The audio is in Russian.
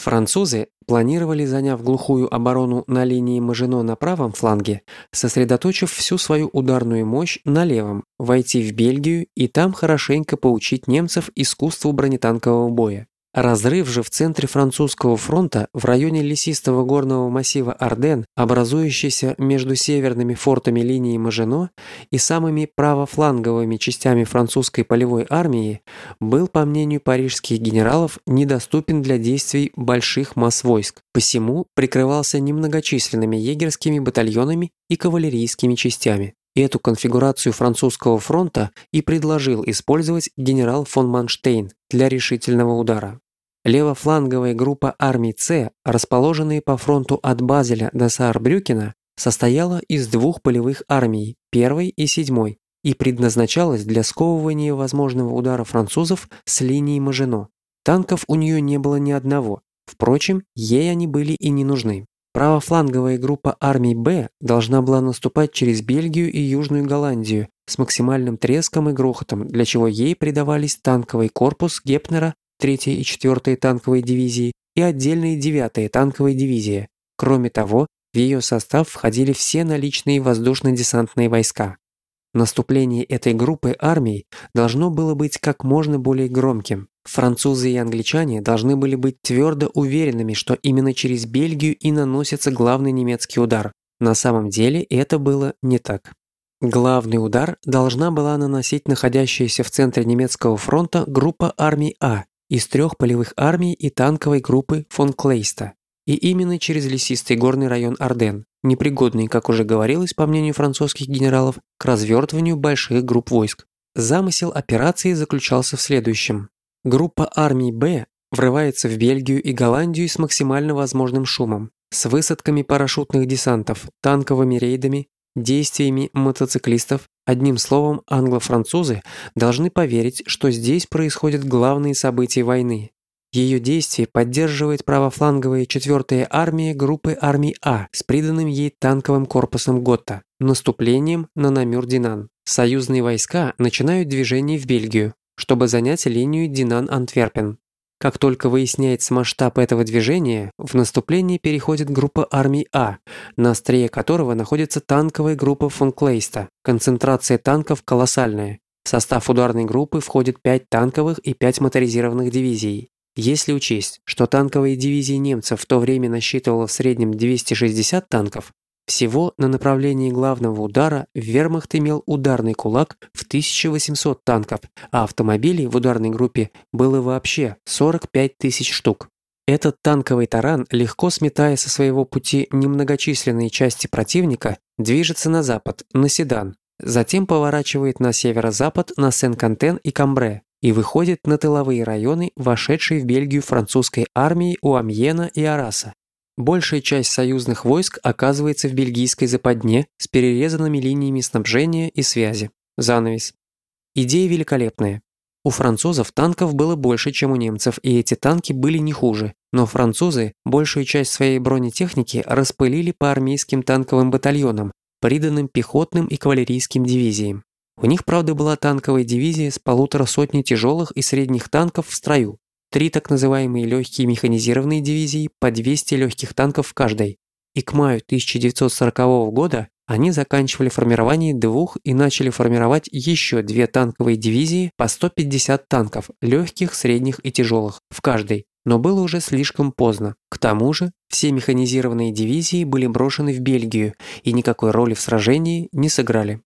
Французы планировали, заняв глухую оборону на линии Мажино на правом фланге, сосредоточив всю свою ударную мощь на левом, войти в Бельгию и там хорошенько поучить немцев искусству бронетанкового боя. Разрыв же в центре французского фронта в районе лесистого горного массива Арден, образующийся между северными фортами линии Мажино и самыми правофланговыми частями французской полевой армии, был, по мнению парижских генералов, недоступен для действий больших масс войск, посему прикрывался немногочисленными егерскими батальонами и кавалерийскими частями. Эту конфигурацию французского фронта и предложил использовать генерал фон Манштейн для решительного удара. Левофланговая группа армий С, расположенные по фронту от Базеля до Саарбрюкена, состояла из двух полевых армий, первой и седьмой, и предназначалась для сковывания возможного удара французов с линии Мажино. Танков у нее не было ни одного, впрочем, ей они были и не нужны. Правофланговая группа армий «Б» должна была наступать через Бельгию и Южную Голландию с максимальным треском и грохотом, для чего ей придавались танковый корпус Гепнера 3-й и 4-й танковой дивизии и отдельные 9-я танковые дивизии. Кроме того, в ее состав входили все наличные воздушно-десантные войска. Наступление этой группы армий должно было быть как можно более громким. Французы и англичане должны были быть твердо уверенными, что именно через Бельгию и наносится главный немецкий удар. На самом деле это было не так. Главный удар должна была наносить находящаяся в центре немецкого фронта группа армий А из трех полевых армий и танковой группы фон Клейста. И именно через лесистый горный район Арден, непригодный, как уже говорилось, по мнению французских генералов, к развертыванию больших групп войск. Замысел операции заключался в следующем. Группа армий «Б» врывается в Бельгию и Голландию с максимально возможным шумом, с высадками парашютных десантов, танковыми рейдами, действиями мотоциклистов. Одним словом, англо-французы должны поверить, что здесь происходят главные события войны. Ее действия поддерживает правофланговая 4-я армия группы армий А с приданным ей танковым корпусом Готта, наступлением на Намюр-Динан. Союзные войска начинают движение в Бельгию, чтобы занять линию Динан-Антверпен. Как только выясняется масштаб этого движения, в наступление переходит группа армий А, на острие которого находится танковая группа фон Клейста. Концентрация танков колоссальная. В состав ударной группы входит 5 танковых и 5 моторизированных дивизий. Если учесть, что танковые дивизии немцев в то время насчитывало в среднем 260 танков, всего на направлении главного удара вермахт имел ударный кулак в 1800 танков, а автомобилей в ударной группе было вообще 45 тысяч штук. Этот танковый таран, легко сметая со своего пути немногочисленные части противника, движется на запад, на Седан, затем поворачивает на северо-запад на Сен-Кантен и Камбре и выходит на тыловые районы, вошедшие в Бельгию французской армии у Амьена и Араса. Большая часть союзных войск оказывается в бельгийской западне с перерезанными линиями снабжения и связи. Занавес. Идея великолепная. У французов танков было больше, чем у немцев, и эти танки были не хуже. Но французы большую часть своей бронетехники распылили по армейским танковым батальонам, приданным пехотным и кавалерийским дивизиям. У них, правда, была танковая дивизия с полутора сотней тяжелых и средних танков в строю, три так называемые легкие механизированные дивизии по 200 легких танков в каждой. И к маю 1940 года они заканчивали формирование двух и начали формировать еще две танковые дивизии по 150 танков, легких, средних и тяжелых, в каждой. Но было уже слишком поздно. К тому же, все механизированные дивизии были брошены в Бельгию и никакой роли в сражении не сыграли.